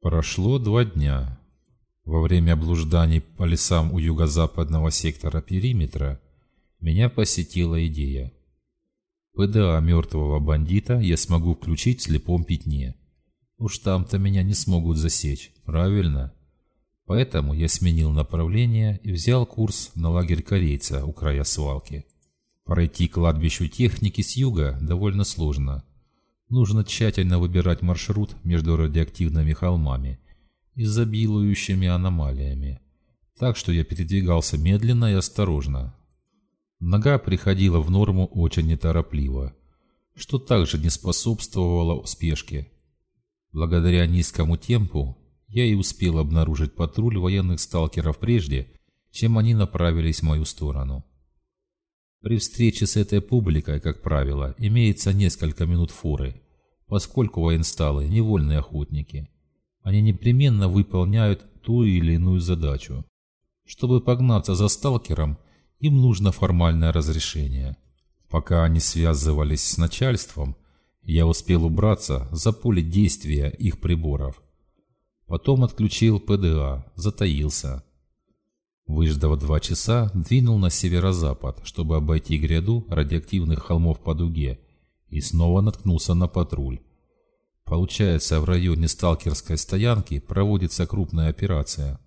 Прошло два дня. Во время блужданий по лесам у юго-западного сектора периметра меня посетила идея. ПДА мертвого бандита я смогу включить в слепом пятне. Уж там-то меня не смогут засечь, правильно? Поэтому я сменил направление и взял курс на лагерь корейца у края свалки. Пройти кладбищу техники с юга довольно сложно. Нужно тщательно выбирать маршрут между радиоактивными холмами изобилующими аномалиями. Так что я передвигался медленно и осторожно. Нога приходила в норму очень неторопливо, что также не способствовало спешке. Благодаря низкому темпу я и успел обнаружить патруль военных сталкеров прежде, чем они направились в мою сторону. При встрече с этой публикой, как правило, имеется несколько минут форы, поскольку военсталы – невольные охотники – они непременно выполняют ту или иную задачу. Чтобы погнаться за сталкером, им нужно формальное разрешение. Пока они связывались с начальством, я успел убраться за поле действия их приборов. Потом отключил ПДА, затаился. Выждав два часа, двинул на северо-запад, чтобы обойти гряду радиоактивных холмов по дуге, и снова наткнулся на патруль. Получается, в районе сталкерской стоянки проводится крупная операция.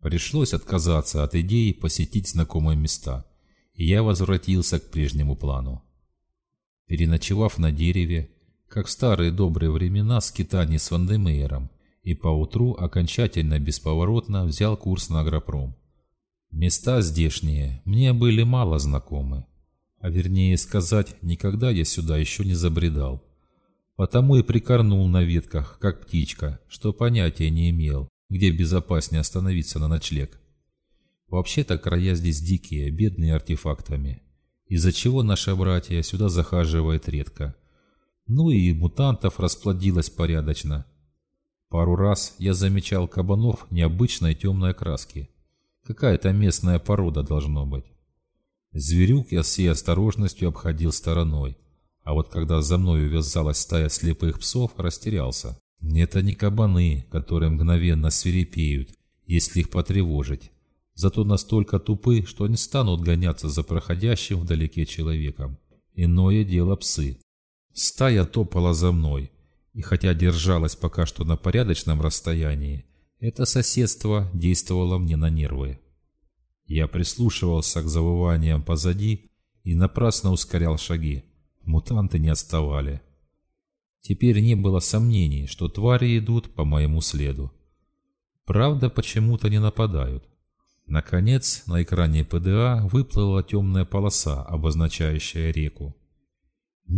Пришлось отказаться от идеи посетить знакомые места, и я возвратился к прежнему плану. Переночевав на дереве, как в старые добрые времена скитаний с Вандемейером, и поутру окончательно бесповоротно взял курс на агропром. Места здешние мне были мало знакомы, а вернее сказать, никогда я сюда еще не забредал. Потому и прикорнул на ветках, как птичка, что понятия не имел, где безопаснее остановиться на ночлег. Вообще-то края здесь дикие, бедные артефактами, из-за чего наша братья сюда захаживает редко. Ну и мутантов расплодилось порядочно. Пару раз я замечал кабанов необычной темной окраски. Какая-то местная порода должно быть. Зверюк я всей осторожностью обходил стороной. А вот когда за мной увязалась стая слепых псов, растерялся. Это не кабаны, которые мгновенно свирепеют, если их потревожить. Зато настолько тупы, что не станут гоняться за проходящим вдалеке человеком. Иное дело псы. Стая топала за мной, и хотя держалась пока что на порядочном расстоянии, это соседство действовало мне на нервы. Я прислушивался к завываниям позади и напрасно ускорял шаги. Мутанты не отставали. Теперь не было сомнений, что твари идут по моему следу. Правда, почему-то не нападают. Наконец, на экране ПДА выплыла темная полоса, обозначающая реку.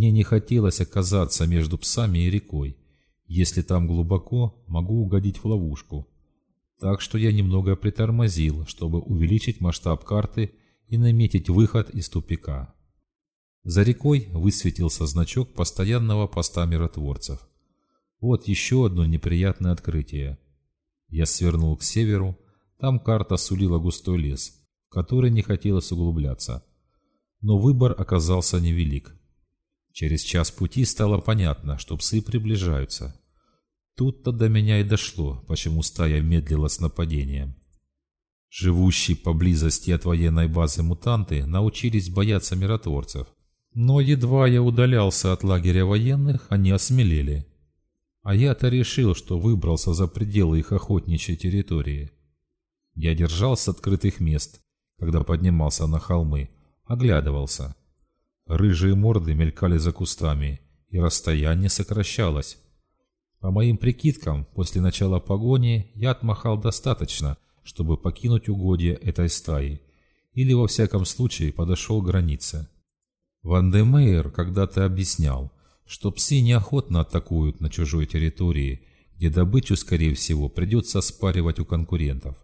Мне не хотелось оказаться между псами и рекой. Если там глубоко, могу угодить в ловушку. Так что я немного притормозил, чтобы увеличить масштаб карты и наметить выход из тупика. За рекой высветился значок постоянного поста миротворцев. Вот еще одно неприятное открытие. Я свернул к северу, там карта сулила густой лес, в который не хотелось углубляться. Но выбор оказался невелик. Через час пути стало понятно, что псы приближаются. Тут-то до меня и дошло, почему стая медлила с нападением. Живущие поблизости от военной базы мутанты научились бояться миротворцев – но едва я удалялся от лагеря военных, они осмелели. А я-то решил, что выбрался за пределы их охотничьей территории. Я держался открытых мест, когда поднимался на холмы, оглядывался. Рыжие морды мелькали за кустами, и расстояние сокращалось. По моим прикидкам, после начала погони я отмахал достаточно, чтобы покинуть угодья этой стаи, или во всяком случае подошел к границе. Ван де Мейер когда-то объяснял, что псы неохотно атакуют на чужой территории, где добычу, скорее всего, придется спаривать у конкурентов.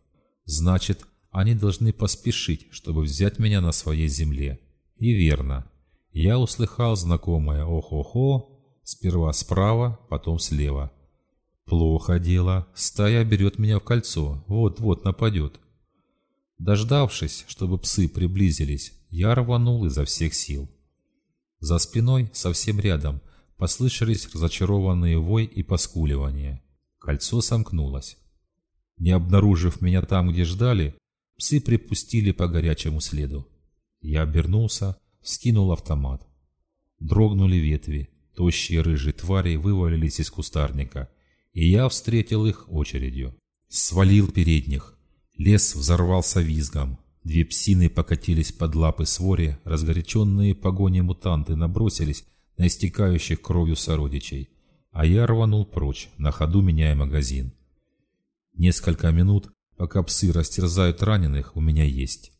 Значит, они должны поспешить, чтобы взять меня на своей земле. И верно. Я услыхал знакомое «ох-охо», сперва справа, потом слева. Плохо дело, стая берет меня в кольцо, вот-вот нападет. Дождавшись, чтобы псы приблизились, я рванул изо всех сил. За спиной, совсем рядом, послышались разочарованные вой и поскуливание. Кольцо сомкнулось. Не обнаружив меня там, где ждали, псы припустили по горячему следу. Я обернулся, скинул автомат. Дрогнули ветви, тощие рыжие твари вывалились из кустарника, и я встретил их очередью. Свалил передних. Лес взорвался визгом. Две псины покатились под лапы своре, разгоряченные погони мутанты набросились на истекающих кровью сородичей, а я рванул прочь, на ходу меняя магазин. Несколько минут, пока псы растерзают раненых, у меня есть.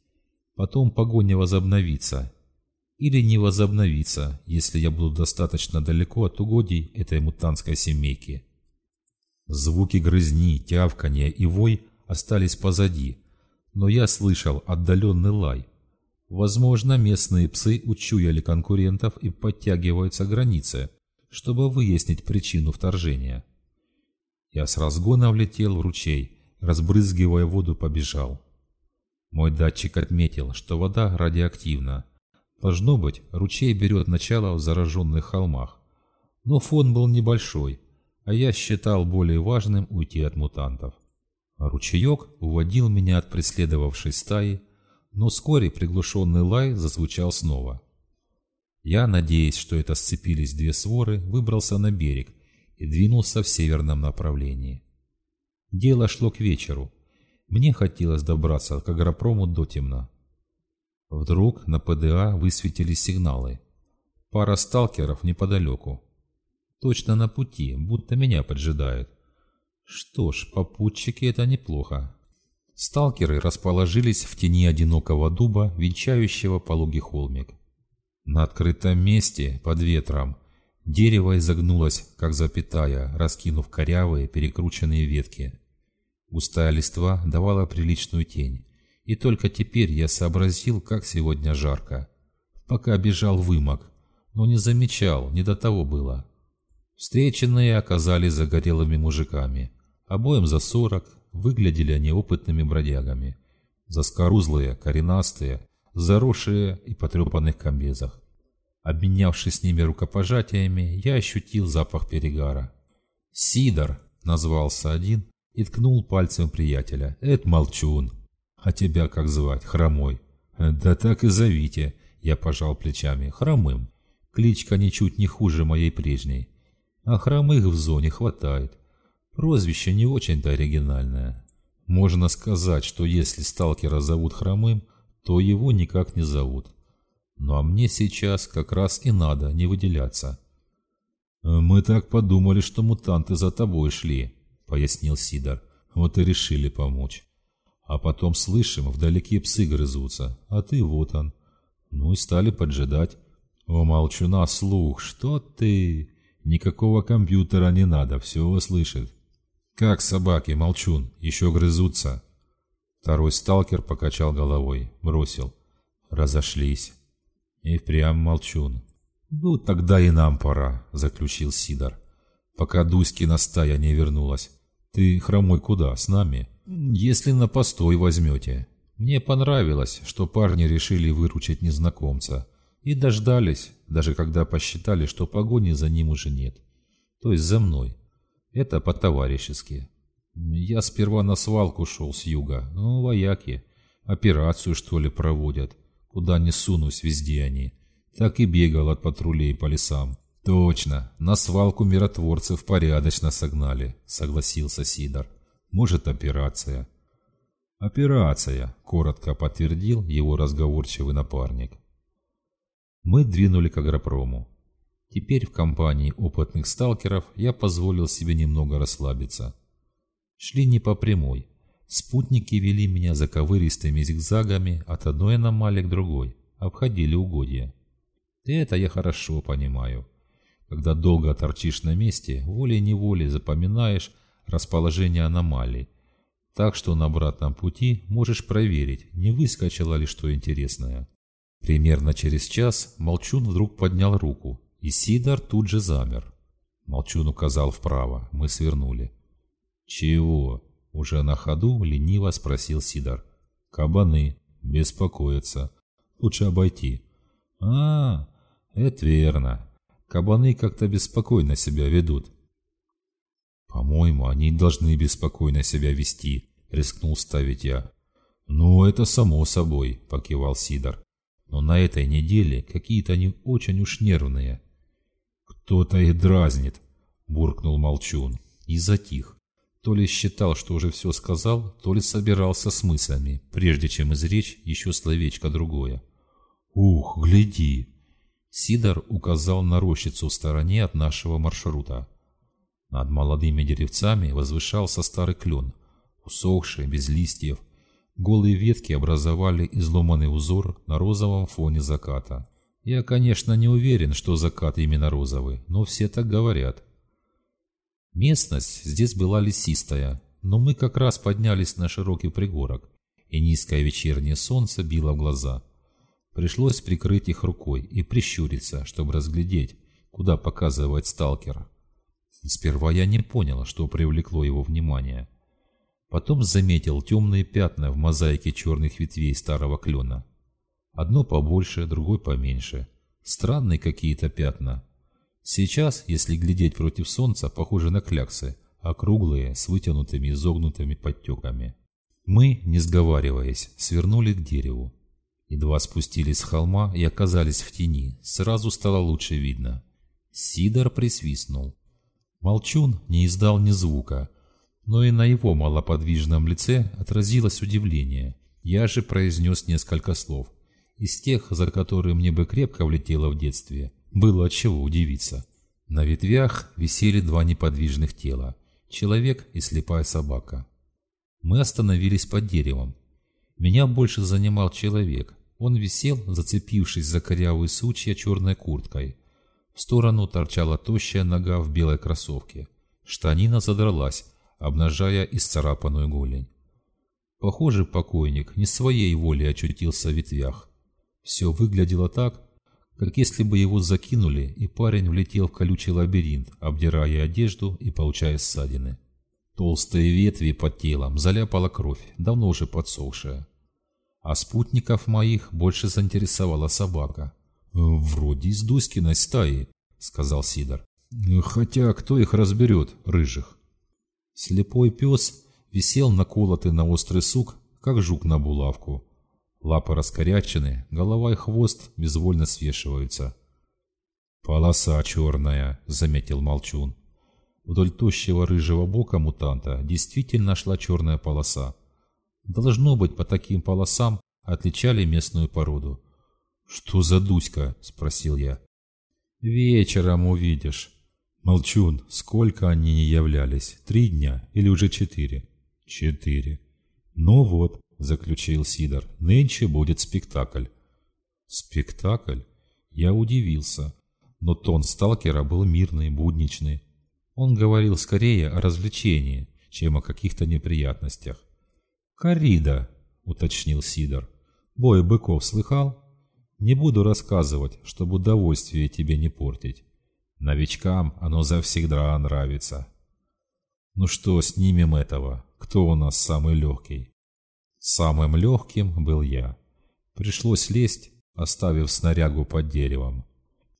Потом погоня возобновится. Или не возобновится, если я буду достаточно далеко от угодий этой мутантской семейки. Звуки грызни, тявканья и вой остались позади, но я слышал отдаленный лай. Возможно, местные псы учуяли конкурентов и подтягиваются к границе, чтобы выяснить причину вторжения. Я с разгона влетел в ручей, разбрызгивая воду, побежал. Мой датчик отметил, что вода радиоактивна. Должно быть, ручей берет начало в зараженных холмах. Но фон был небольшой, а я считал более важным уйти от мутантов. Ручеек уводил меня от преследовавшей стаи, но вскоре приглушенный лай зазвучал снова. Я, надеясь, что это сцепились две своры, выбрался на берег и двинулся в северном направлении. Дело шло к вечеру. Мне хотелось добраться к агропрому до темна. Вдруг на ПДА высветились сигналы. Пара сталкеров неподалеку. Точно на пути, будто меня поджидают. Что ж, попутчики это неплохо. Сталкеры расположились в тени одинокого дуба, венчающего пологий холмик. На открытом месте, под ветром, дерево изогнулось, как запятая, раскинув корявые, перекрученные ветки. Густая листва давала приличную тень, и только теперь я сообразил, как сегодня жарко. Пока бежал вымок, но не замечал, не до того было. Встреченные оказались загорелыми мужиками. Обоим за сорок, выглядели они опытными бродягами. Заскорузлые, коренастые, заросшие и потрепанных комбезах. Обменявшись с ними рукопожатиями, я ощутил запах перегара. «Сидор!» — назвался один и ткнул пальцем приятеля. «Это молчун. А тебя как звать? Хромой?» «Да так и зовите!» — я пожал плечами. «Хромым. Кличка ничуть не хуже моей прежней. А хромых в зоне хватает. Прозвище не очень-то оригинальное. Можно сказать, что если сталкера зовут Хромым, то его никак не зовут. Ну а мне сейчас как раз и надо не выделяться. «Мы так подумали, что мутанты за тобой шли», — пояснил Сидор. «Вот и решили помочь. А потом слышим, вдалеке псы грызутся, а ты вот он. Ну и стали поджидать. О, молчуна, слух, что ты? Никакого компьютера не надо, все слышит. «Как собаки, молчун, еще грызутся?» Второй сталкер покачал головой, бросил. «Разошлись». И впрямь молчун. «Ну, тогда и нам пора», — заключил Сидор. «Пока Дуськина стая не вернулась. Ты, хромой, куда? С нами?» «Если на постой возьмете». Мне понравилось, что парни решили выручить незнакомца. И дождались, даже когда посчитали, что погони за ним уже нет. То есть за мной. Это по-товарищески. Я сперва на свалку шел с юга. Ну, вояки. Операцию, что ли, проводят. Куда не сунусь, везде они. Так и бегал от патрулей по лесам. Точно, на свалку миротворцев порядочно согнали, согласился Сидор. Может, операция. Операция, коротко подтвердил его разговорчивый напарник. Мы двинули к агропрому. Теперь в компании опытных сталкеров я позволил себе немного расслабиться. Шли не по прямой. Спутники вели меня заковыристыми зигзагами от одной аномалии к другой, обходили угодья. Это я хорошо понимаю. Когда долго торчишь на месте, волей-неволей запоминаешь расположение аномалий, так что на обратном пути можешь проверить, не выскочило ли что интересное. Примерно через час Молчун вдруг поднял руку и Сидор тут же замер. Молчун указал вправо, мы свернули. «Чего?» – уже на ходу лениво спросил Сидор. «Кабаны. Беспокоятся. Лучше обойти». «А, это верно. Кабаны как-то беспокойно себя ведут». «По-моему, они должны беспокойно себя вести», — рискнул ставить я. «Ну, это само собой», — покивал Сидор. «Но на этой неделе какие-то они очень уж нервные». «Кто-то их дразнит», — буркнул Молчун и затих. То ли считал, что уже все сказал, то ли собирался с мыслями, прежде чем изречь еще словечко другое. «Ух, гляди!» Сидор указал на рощицу в стороне от нашего маршрута. Над молодыми деревцами возвышался старый клен, усохший, без листьев. Голые ветки образовали изломанный узор на розовом фоне заката. Я, конечно, не уверен, что закат именно розовый, но все так говорят. Местность здесь была лесистая, но мы как раз поднялись на широкий пригорок, и низкое вечернее солнце било в глаза. Пришлось прикрыть их рукой и прищуриться, чтобы разглядеть, куда показывает сталкер. Сперва я не понял, что привлекло его внимание. Потом заметил темные пятна в мозаике черных ветвей старого клена. Одно побольше, другой поменьше. Странные какие-то пятна. Сейчас, если глядеть против солнца, похожи на кляксы, округлые, с вытянутыми изогнутыми подтеками. Мы, не сговариваясь, свернули к дереву. Едва спустились с холма и оказались в тени, сразу стало лучше видно. Сидор присвистнул. Молчун не издал ни звука, но и на его малоподвижном лице отразилось удивление. Я же произнес несколько слов. Из тех, за которые мне бы крепко влетело в детстве, было от чего удивиться. На ветвях висели два неподвижных тела – человек и слепая собака. Мы остановились под деревом. Меня больше занимал человек. Он висел, зацепившись за корявые сучья черной курткой – в сторону торчала тощая нога в белой кроссовке. Штанина задралась, обнажая исцарапанную голень. Похоже, покойник не своей волей очутился в ветвях. Все выглядело так, как если бы его закинули, и парень влетел в колючий лабиринт, обдирая одежду и получая ссадины. Толстые ветви под телом заляпала кровь, давно уже подсохшая. А спутников моих больше заинтересовала собака. «Вроде из Дуськиной стаи», — сказал Сидор. «Хотя кто их разберет, рыжих?» Слепой пес висел наколотый на острый сук, как жук на булавку. Лапы раскорячены, голова и хвост безвольно свешиваются. «Полоса черная», — заметил Молчун. Вдоль тощего рыжего бока мутанта действительно шла черная полоса. Должно быть, по таким полосам отличали местную породу. «Что за Дуська?» – спросил я. «Вечером увидишь». «Молчун, сколько они не являлись? Три дня или уже четыре?» «Четыре». «Ну вот», – заключил Сидор, – «нынче будет спектакль». «Спектакль?» Я удивился, но тон сталкера был мирный, будничный. Он говорил скорее о развлечении, чем о каких-то неприятностях. «Коррида», — уточнил Сидор. «Бой быков слыхал?» Не буду рассказывать, чтобы удовольствие тебе не портить. Новичкам оно завсегда нравится. Ну что, снимем этого. Кто у нас самый легкий? Самым легким был я. Пришлось лезть, оставив снарягу под деревом.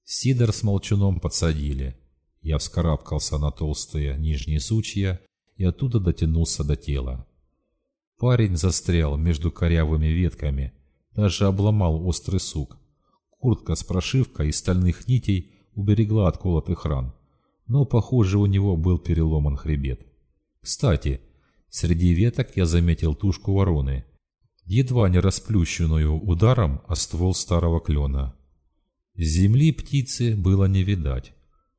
Сидор с молчуном подсадили. Я вскарабкался на толстые нижние сучья и оттуда дотянулся до тела. Парень застрял между корявыми ветками, даже обломал острый сук. Куртка с прошивкой из стальных нитей уберегла от колотых ран, но, похоже, у него был переломан хребет. Кстати, среди веток я заметил тушку вороны, едва не расплющенную ударом о ствол старого клена. Земли птицы было не видать.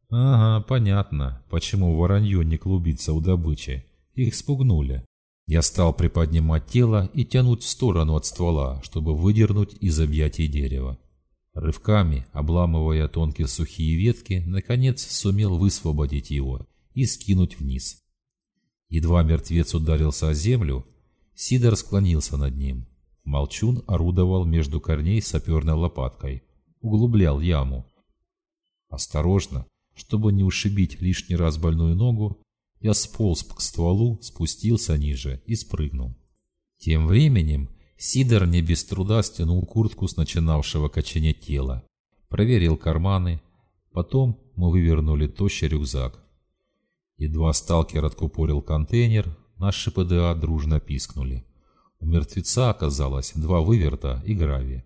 Ага, понятно, почему воронье не клубится у добычи. Их спугнули. Я стал приподнимать тело и тянуть в сторону от ствола, чтобы выдернуть из объятий дерева. Рывками, обламывая тонкие сухие ветки, наконец сумел высвободить его и скинуть вниз. Едва мертвец ударился о землю, Сидор склонился над ним. Молчун орудовал между корней саперной лопаткой, углублял яму. Осторожно, чтобы не ушибить лишний раз больную ногу, я сполз к стволу, спустился ниже и спрыгнул. Тем временем Сидор не без труда стянул куртку с начинавшего качанеть тела, проверил карманы, потом мы вывернули тощий рюкзак. Едва сталкер откупорил контейнер, наши ПДА дружно пискнули. У мертвеца оказалось два выверта и гравия.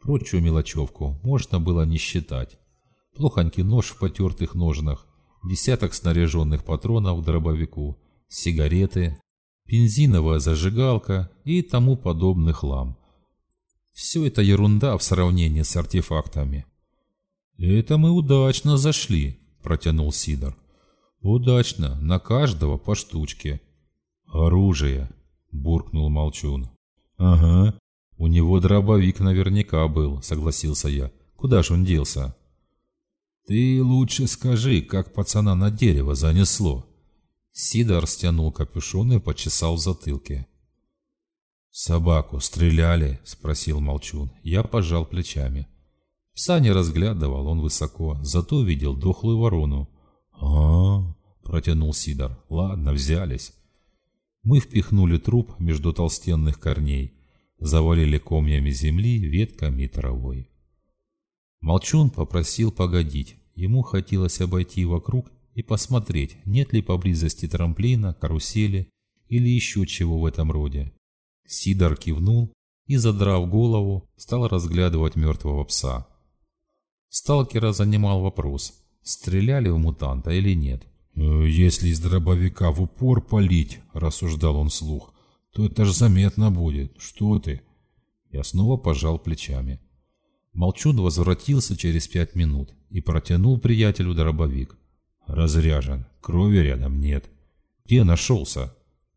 Прочую мелочевку можно было не считать. Плохонький нож в потертых ножнах, десяток снаряженных патронов к дробовику, сигареты, бензиновая зажигалка и тому подобный хлам. Все это ерунда в сравнении с артефактами. «Это мы удачно зашли», — протянул Сидор. «Удачно, на каждого по штучке». «Оружие», — буркнул Молчун. «Ага, у него дробовик наверняка был», — согласился я. «Куда ж он делся?» «Ты лучше скажи, как пацана на дерево занесло». Сидор стянул капюшон и почесал в затылке. «Собаку стреляли?» — спросил Молчун. Я пожал плечами. Пса не разглядывал, он высоко, зато видел дохлую ворону. а, -а, -а протянул Сидор. «Ладно, взялись». Мы впихнули труп между толстенных корней, завалили комьями земли, ветками и травой. Молчун попросил погодить. Ему хотелось обойти вокруг и посмотреть, нет ли поблизости трамплина, карусели или еще чего в этом роде. Сидор кивнул и, задрав голову, стал разглядывать мертвого пса. Сталкера занимал вопрос, стреляли в мутанта или нет. «Э, «Если из дробовика в упор палить», — рассуждал он вслух, — «то это же заметно будет. Что ты?» Я снова пожал плечами. Молчун возвратился через пять минут и протянул приятелю дробовик. «Разряжен. Крови рядом нет». «Где нашелся?»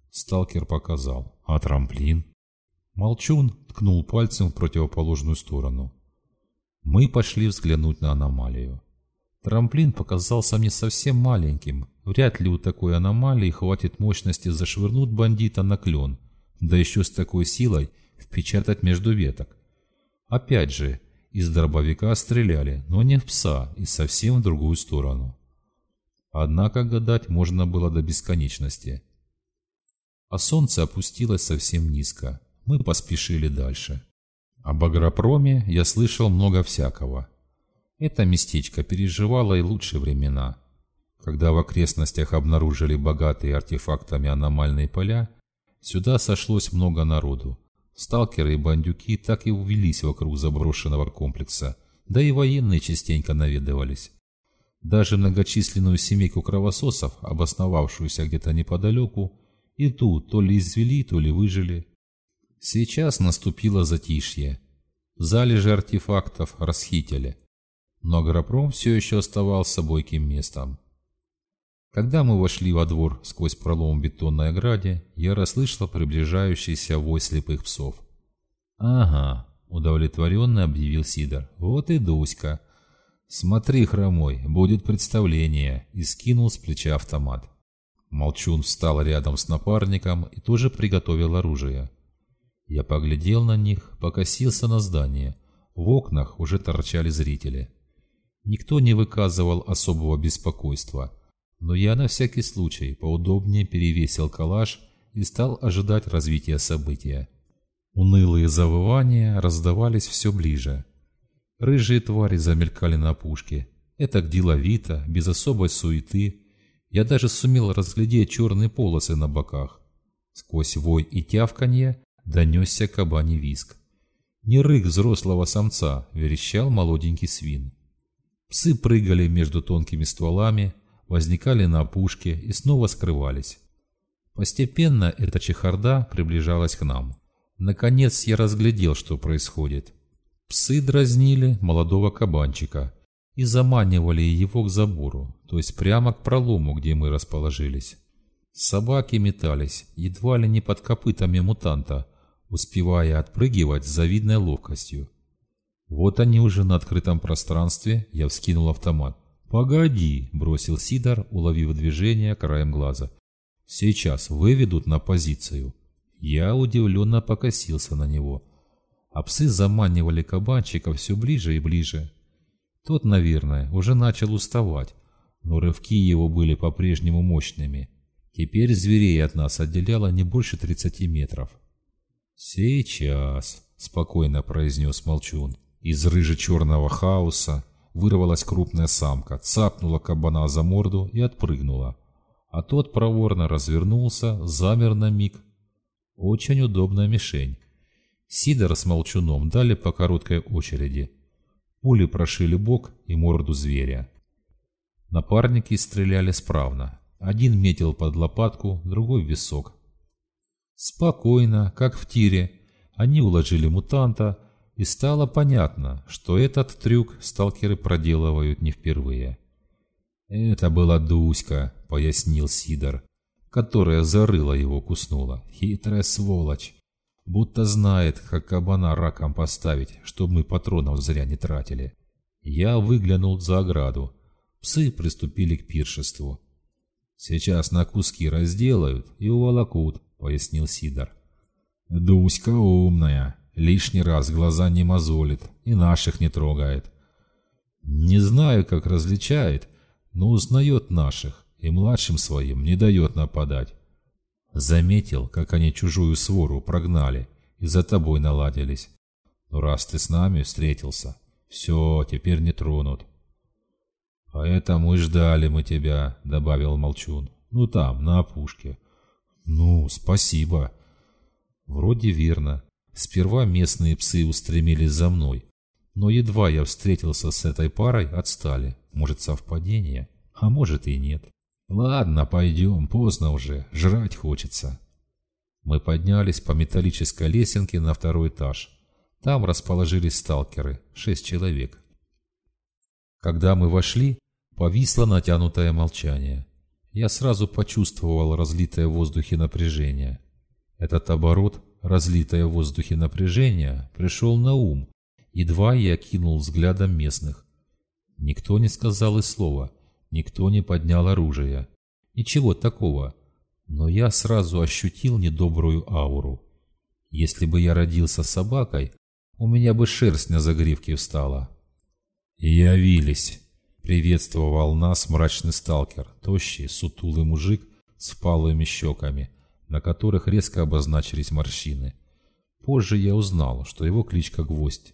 Сталкер показал. «А трамплин?» Молчун ткнул пальцем в противоположную сторону. Мы пошли взглянуть на аномалию. Трамплин показался мне совсем маленьким. Вряд ли у такой аномалии хватит мощности зашвырнуть бандита на клен, да еще с такой силой впечатать между веток. Опять же, из дробовика стреляли, но не в пса и совсем в другую сторону. Однако гадать можно было до бесконечности. А солнце опустилось совсем низко. Мы поспешили дальше. Об агропроме я слышал много всякого. Это местечко переживало и лучшие времена. Когда в окрестностях обнаружили богатые артефактами аномальные поля, сюда сошлось много народу. Сталкеры и бандюки так и увелись вокруг заброшенного комплекса, да и военные частенько наведывались. Даже многочисленную семейку кровососов, обосновавшуюся где-то неподалеку, и ту то ли извели, то ли выжили. Сейчас наступило затишье. Залежи артефактов расхитили. Но агропром все еще оставался бойким местом. Когда мы вошли во двор сквозь пролом в бетонной ограде, я расслышал приближающийся вой слепых псов. «Ага», — удовлетворенно объявил Сидор, — «вот и Дуська». «Смотри, хромой, будет представление», — и скинул с плеча автомат. Молчун встал рядом с напарником и тоже приготовил оружие. Я поглядел на них, покосился на здание. В окнах уже торчали зрители. Никто не выказывал особого беспокойства, но я на всякий случай поудобнее перевесил калаш и стал ожидать развития события. Унылые завывания раздавались все ближе. Рыжие твари замелькали на пушке. Это деловито, без особой суеты. Я даже сумел разглядеть черные полосы на боках. Сквозь вой и тявканье донесся кабаний виск. Не рык взрослого самца, верещал молоденький свин. Псы прыгали между тонкими стволами, возникали на опушке и снова скрывались. Постепенно эта чехарда приближалась к нам. Наконец я разглядел, что происходит. Псы дразнили молодого кабанчика и заманивали его к забору, то есть прямо к пролому, где мы расположились. Собаки метались, едва ли не под копытами мутанта, успевая отпрыгивать с завидной ловкостью. Вот они уже на открытом пространстве, я вскинул автомат. «Погоди», — бросил Сидор, уловив движение краем глаза. «Сейчас выведут на позицию». Я удивленно покосился на него. А псы заманивали кабанчика все ближе и ближе. Тот, наверное, уже начал уставать, но рывки его были по-прежнему мощными. Теперь зверей от нас отделяло не больше 30 метров. «Сейчас», — спокойно произнес Молчун. Из рыже-черного хаоса вырвалась крупная самка, цапнула кабана за морду и отпрыгнула. а тот проворно развернулся, замер на миг. Очень удобная мишень. Сидор с молчуном дали по короткой очереди. Пули прошили бок и морду зверя. Напарники стреляли справно. Один метил под лопатку, другой в висок. Спокойно, как в тире, они уложили мутанта, и стало понятно, что этот трюк сталкеры проделывают не впервые. «Это была Дуська», — пояснил Сидор, которая зарыла его куснула. «Хитрая сволочь. Будто знает, как кабана раком поставить, чтобы мы патронов зря не тратили». Я выглянул за ограду. Псы приступили к пиршеству. «Сейчас на куски разделают и уволокут», — пояснил Сидор. «Дуська умная, лишний раз глаза не мозолит и наших не трогает. Не знаю, как различает, но узнает наших и младшим своим не дает нападать. Заметил, как они чужую свору прогнали и за тобой наладились. Но раз ты с нами встретился, все, теперь не тронут. «Поэтому и ждали мы тебя», — добавил Молчун. «Ну там, на опушке». «Ну, спасибо». Вроде верно. Сперва местные псы устремились за мной. Но едва я встретился с этой парой, отстали. Может, совпадение? А может и нет. Ладно, пойдем, поздно уже, жрать хочется. Мы поднялись по металлической лесенке на второй этаж. Там расположились сталкеры, шесть человек. Когда мы вошли, повисло натянутое молчание. Я сразу почувствовал разлитое в воздухе напряжение. Этот оборот, разлитое в воздухе напряжение, пришел на ум, едва я кинул взглядом местных. Никто не сказал и слова, никто не поднял оружие. Ничего такого. Но я сразу ощутил недобрую ауру. Если бы я родился собакой, у меня бы шерсть на загривке встала. «Явились!» — приветствовал нас мрачный сталкер, тощий, сутулый мужик с впалыми щеками, на которых резко обозначились морщины. Позже я узнал, что его кличка Гвоздь.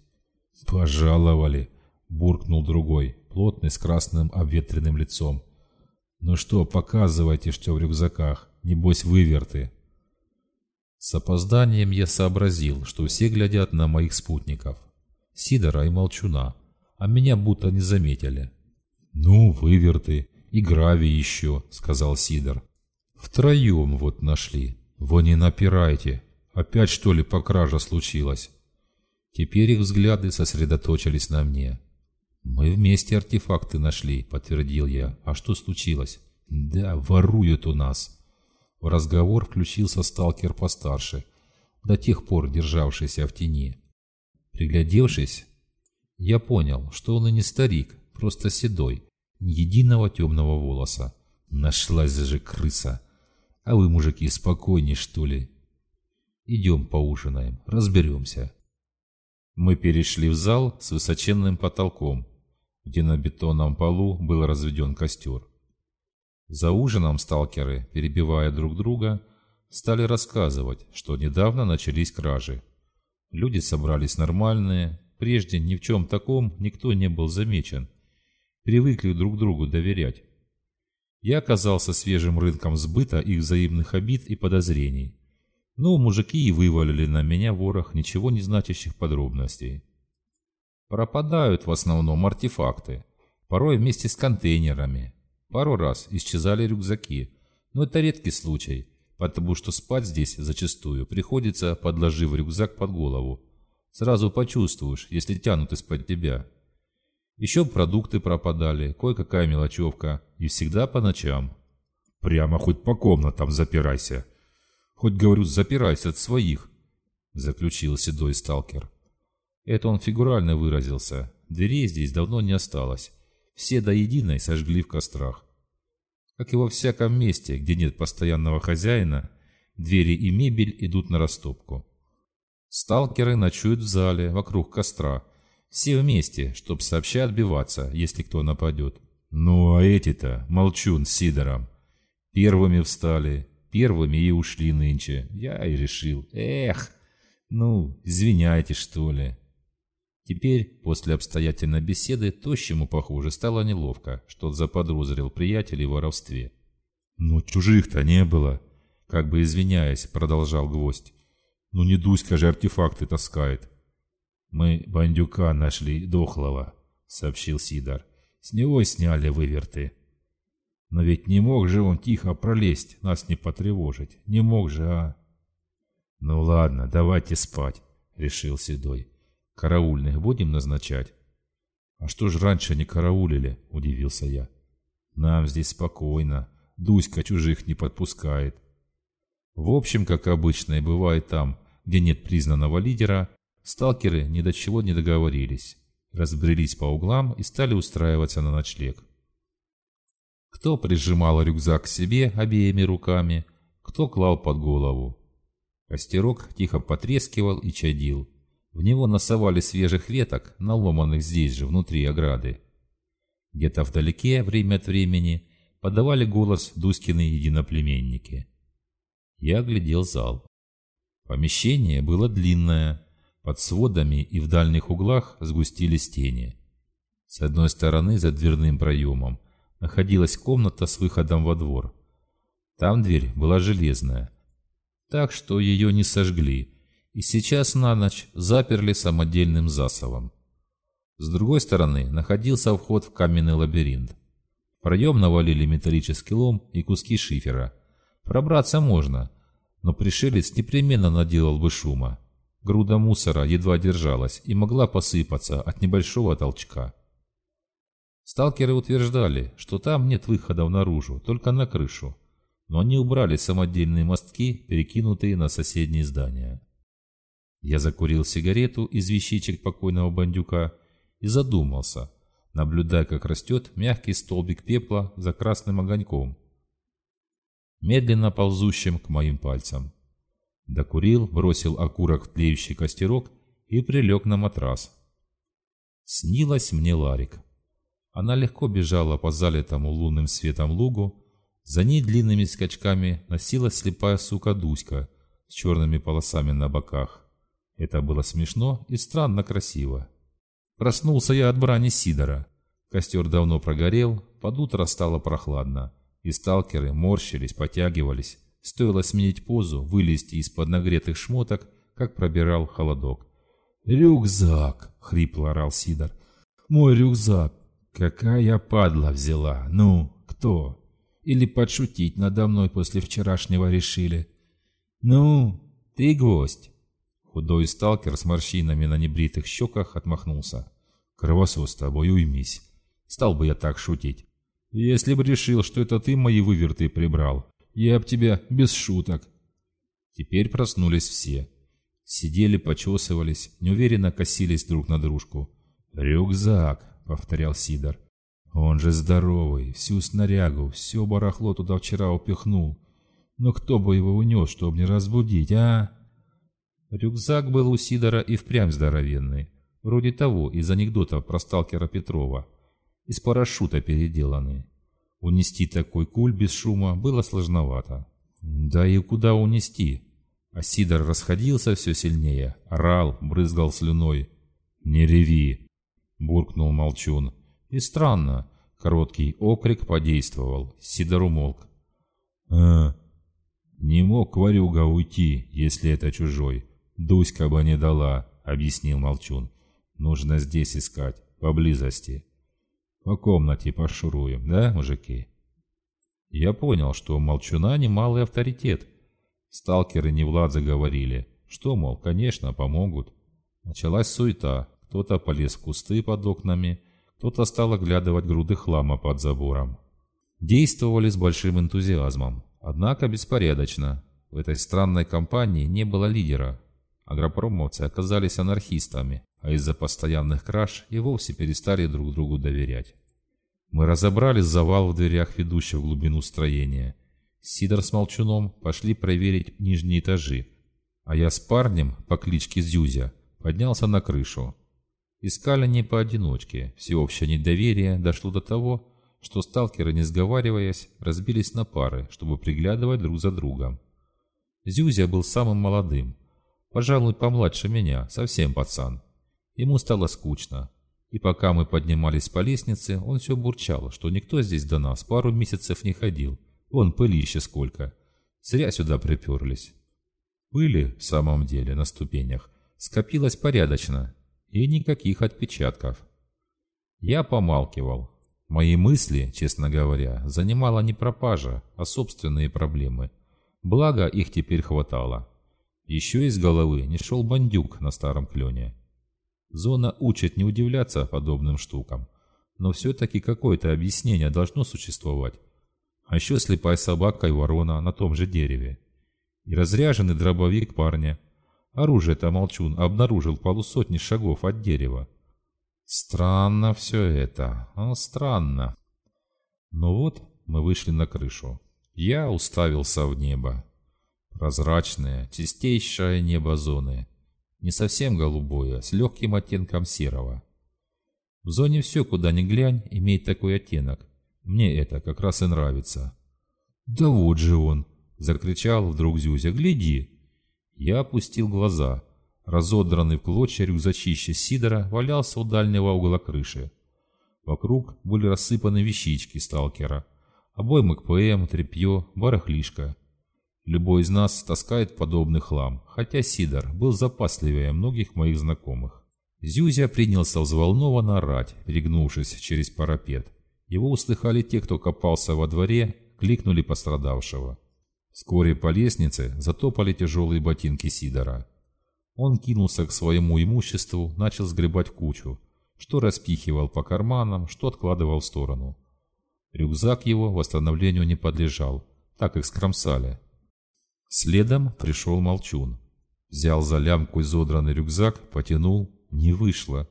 «Пожаловали!» — буркнул другой, плотный, с красным обветренным лицом. «Ну что, показывайте, что в рюкзаках, небось выверты!» С опозданием я сообразил, что все глядят на моих спутников, Сидора и Молчуна, а меня будто не заметили. «Ну, выверты, и гравий еще», — сказал Сидор. «Втроем вот нашли. Вы не напирайте. Опять, что ли, по краже случилось?» Теперь их взгляды сосредоточились на мне. «Мы вместе артефакты нашли», — подтвердил я. «А что случилось?» «Да, воруют у нас». В разговор включился сталкер постарше, до тех пор державшийся в тени. Приглядевшись, я понял, что он и не старик, просто седой, ни единого темного волоса. Нашлась же крыса. А вы, мужики, спокойней, что ли? Идем поужинаем, разберемся. Мы перешли в зал с высоченным потолком, где на бетонном полу был разведен костер. За ужином сталкеры, перебивая друг друга, стали рассказывать, что недавно начались кражи. Люди собрались нормальные, прежде ни в чем таком никто не был замечен. Привыкли друг другу доверять. Я оказался свежим рынком сбыта их взаимных обид и подозрений. Ну, мужики и вывалили на меня ворох ничего не значащих подробностей. Пропадают в основном артефакты, порой вместе с контейнерами. Пару раз исчезали рюкзаки, но это редкий случай, потому что спать здесь зачастую приходится, подложив рюкзак под голову. Сразу почувствуешь, если тянут из-под тебя. Еще продукты пропадали, кое-какая мелочевка, и всегда по ночам. Прямо хоть по комнатам запирайся, Хоть, говорю, запирайся от своих, заключил седой сталкер. Это он фигурально выразился. Дверей здесь давно не осталось. Все до единой сожгли в кострах. Как и во всяком месте, где нет постоянного хозяина, двери и мебель идут на растопку. Сталкеры ночуют в зале, вокруг костра. Все вместе, чтоб сообща отбиваться, если кто нападет. Ну а эти-то, молчун с Сидором, первыми встали, Первыми и ушли нынче. Я и решил. Эх, ну, извиняйте, что ли. Теперь, после обстоятельной беседы, тощему, похоже, стало неловко, что заподозрил приятелей в воровстве. «Ну, чужих-то не было», — как бы извиняясь, продолжал гвоздь. «Ну не Дуська же артефакты таскает». «Мы бандюка нашли дохлого», — сообщил Сидор. «С него сняли выверты». «Но ведь не мог же он тихо пролезть, нас не потревожить. Не мог же, а?» «Ну ладно, давайте спать», — решил Седой. «Караульных будем назначать?» «А что ж раньше не караулили?» – удивился я. «Нам здесь спокойно. Дуська чужих не подпускает». В общем, как обычно и бывает там, где нет признанного лидера, сталкеры ни до чего не договорились, разбрелись по углам и стали устраиваться на ночлег. Кто прижимал рюкзак к себе обеими руками, кто клал под голову. Костерок тихо потрескивал и чадил. В него насовали свежих веток, наломанных здесь же, внутри ограды. Где-то вдалеке, время от времени, подавали голос Дуськины единоплеменники. Я глядел зал. Помещение было длинное, под сводами и в дальних углах сгустились тени. С одной стороны, за дверным проемом, находилась комната с выходом во двор. Там дверь была железная, так что ее не сожгли, и сейчас на ночь заперли самодельным засовом. С другой стороны находился вход в каменный лабиринт. В проем навалили металлический лом и куски шифера. Пробраться можно, но пришелец непременно наделал бы шума. Груда мусора едва держалась и могла посыпаться от небольшого толчка. Сталкеры утверждали, что там нет выходов наружу, только на крышу, но они убрали самодельные мостки, перекинутые на соседние здания. Я закурил сигарету из вещичек покойного бандюка и задумался, наблюдая, как растет мягкий столбик пепла за красным огоньком, медленно ползущим к моим пальцам. Докурил, бросил окурок в тлеющий костерок и прилег на матрас. Снилась мне Ларик. Она легко бежала по залитому лунным светом лугу, за ней длинными скачками носилась слепая сука Дуська с черными полосами на боках. Это было смешно и странно красиво. Проснулся я от брани Сидора. Костер давно прогорел, под утро стало прохладно, и сталкеры морщились, потягивались. Стоило сменить позу, вылезти из-под нагретых шмоток, как пробирал холодок. «Рюкзак!» — хрипло орал Сидор. «Мой рюкзак! Какая падла взяла! Ну, кто? Или подшутить надо мной после вчерашнего решили? Ну, ты гость!» Худой сталкер с морщинами на небритых щеках отмахнулся. «Кровосос с тобой, уймись. Стал бы я так шутить. Если бы решил, что это ты мои выверты прибрал, я об тебя без шуток». Теперь проснулись все. Сидели, почесывались, неуверенно косились друг на дружку. «Рюкзак», — повторял Сидор. «Он же здоровый, всю снарягу, все барахло туда вчера упихнул. Но кто бы его унес, чтобы не разбудить, а?» Рюкзак был у Сидора и впрямь здоровенный. Вроде того, из анекдота про сталкера Петрова. Из парашюта переделанный. Унести такой куль без шума было сложновато. Да и куда унести? А Сидор расходился все сильнее, орал, брызгал слюной. «Не реви!» – буркнул Молчун. И странно, короткий окрик подействовал. Сидор умолк. «А, не мог Варюга уйти, если это чужой. «Дуська бы не дала», — объяснил Молчун. «Нужно здесь искать, поблизости. По комнате пошуруем, да, мужики?» Я понял, что у Молчуна немалый авторитет. Сталкеры не Влад заговорили. Что, мол, конечно, помогут. Началась суета. Кто-то полез в кусты под окнами, кто-то стал оглядывать груды хлама под забором. Действовали с большим энтузиазмом, однако беспорядочно. В этой странной компании не было лидера, Агропромовцы оказались анархистами, а из-за постоянных краж и вовсе перестали друг другу доверять. Мы разобрали завал в дверях, ведущих в глубину строения. Сидор с Молчуном пошли проверить нижние этажи, а я с парнем по кличке Зюзя поднялся на крышу. Искали не поодиночке, всеобщее недоверие дошло до того, что сталкеры, не сговариваясь, разбились на пары, чтобы приглядывать друг за другом. Зюзя был самым молодым, Пожалуй, помладше меня, совсем пацан. Ему стало скучно. И пока мы поднимались по лестнице, он все бурчал, что никто здесь до нас пару месяцев не ходил. Вон пылище сколько. Зря сюда приперлись. Пыли, в самом деле, на ступенях скопилось порядочно, и никаких отпечатков. Я помалкивал. Мои мысли, честно говоря, занимала не пропажа, а собственные проблемы. Благо, их теперь хватало. Еще из головы не шел бандюк на старом клене. Зона учит не удивляться подобным штукам, но все-таки какое-то объяснение должно существовать. А еще слепая собака и ворона на том же дереве. И разряженный дробовик парня. Оружие-то молчун обнаружил полусотни шагов от дерева. Странно все это, а, странно. Но вот мы вышли на крышу. Я уставился в небо. Прозрачное, чистейшее небо зоны. Не совсем голубое, с легким оттенком серого. В зоне все, куда ни глянь, имеет такой оттенок. Мне это как раз и нравится. «Да вот же он!» — закричал вдруг Зюзя. «Гляди!» Я опустил глаза. Разодранный в клочья рюкзачище Сидора валялся у дальнего угла крыши. Вокруг были рассыпаны вещички сталкера. Обоймы КПМ, тряпье, барахлишко. Любой из нас таскает подобный хлам, хотя Сидор был запасливее многих моих знакомых. Зюзя принялся взволнованно орать, перегнувшись через парапет. Его услыхали те, кто копался во дворе, кликнули пострадавшего. Вскоре по лестнице затопали тяжелые ботинки Сидора. Он кинулся к своему имуществу, начал сгребать кучу, что распихивал по карманам, что откладывал в сторону. Рюкзак его восстановлению не подлежал, так их скромсали. Следом пришел Молчун. Взял за лямку изодранный рюкзак, потянул, не вышло.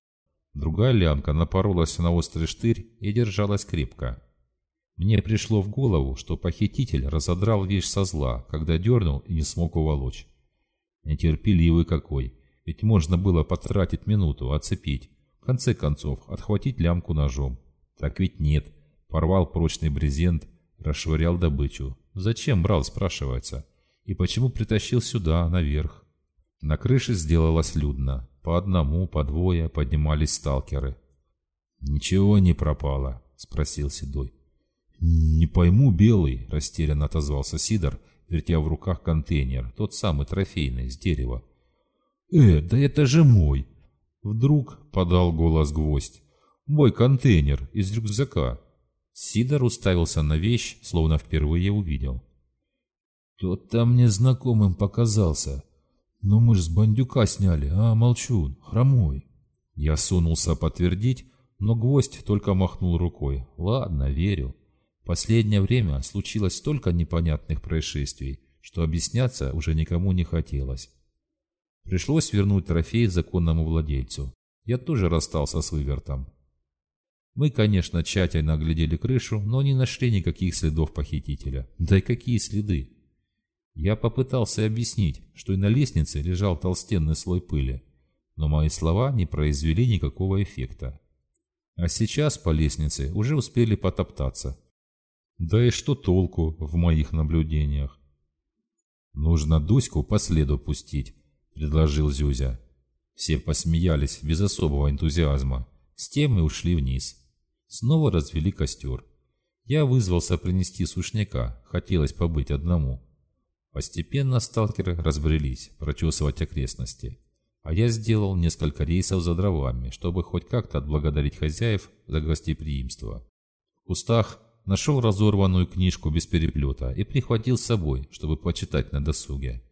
Другая лямка напоролась на острый штырь и держалась крепко. Мне пришло в голову, что похититель разодрал вещь со зла, когда дернул и не смог уволочь. Нетерпеливый какой, ведь можно было потратить минуту, оцепить, в конце концов, отхватить лямку ножом. Так ведь нет, порвал прочный брезент, расшвырял добычу. Зачем брал, спрашивается. И почему притащил сюда, наверх? На крыше сделалось людно. По одному, по двое поднимались сталкеры. «Ничего не пропало?» — спросил Седой. «Не пойму, Белый», — растерянно отозвался Сидор, вертя в руках контейнер, тот самый трофейный, с дерева. «Э, да это же мой!» Вдруг подал голос гвоздь. «Мой контейнер из рюкзака!» Сидор уставился на вещь, словно впервые увидел. Тот-то мне знакомым показался. Но мы ж с бандюка сняли, а, молчун, хромой. Я сунулся подтвердить, но гвоздь только махнул рукой. Ладно, верю. Последнее время случилось столько непонятных происшествий, что объясняться уже никому не хотелось. Пришлось вернуть трофей законному владельцу. Я тоже расстался с вывертом. Мы, конечно, тщательно оглядели крышу, но не нашли никаких следов похитителя. Да и какие следы? Я попытался объяснить, что и на лестнице лежал толстенный слой пыли, но мои слова не произвели никакого эффекта. А сейчас по лестнице уже успели потоптаться. Да и что толку в моих наблюдениях? «Нужно Дуську по следу пустить», — предложил Зюзя. Все посмеялись без особого энтузиазма. С тем и ушли вниз. Снова развели костер. Я вызвался принести сушняка, хотелось побыть одному. Постепенно сталкеры разбрелись прочесывать окрестности, а я сделал несколько рейсов за дровами, чтобы хоть как-то отблагодарить хозяев за гостеприимство. В кустах нашел разорванную книжку без переплета и прихватил с собой, чтобы почитать на досуге.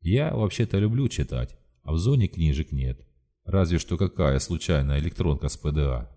Я вообще-то люблю читать, а в зоне книжек нет. Разве что какая случайная электронка с ПДА.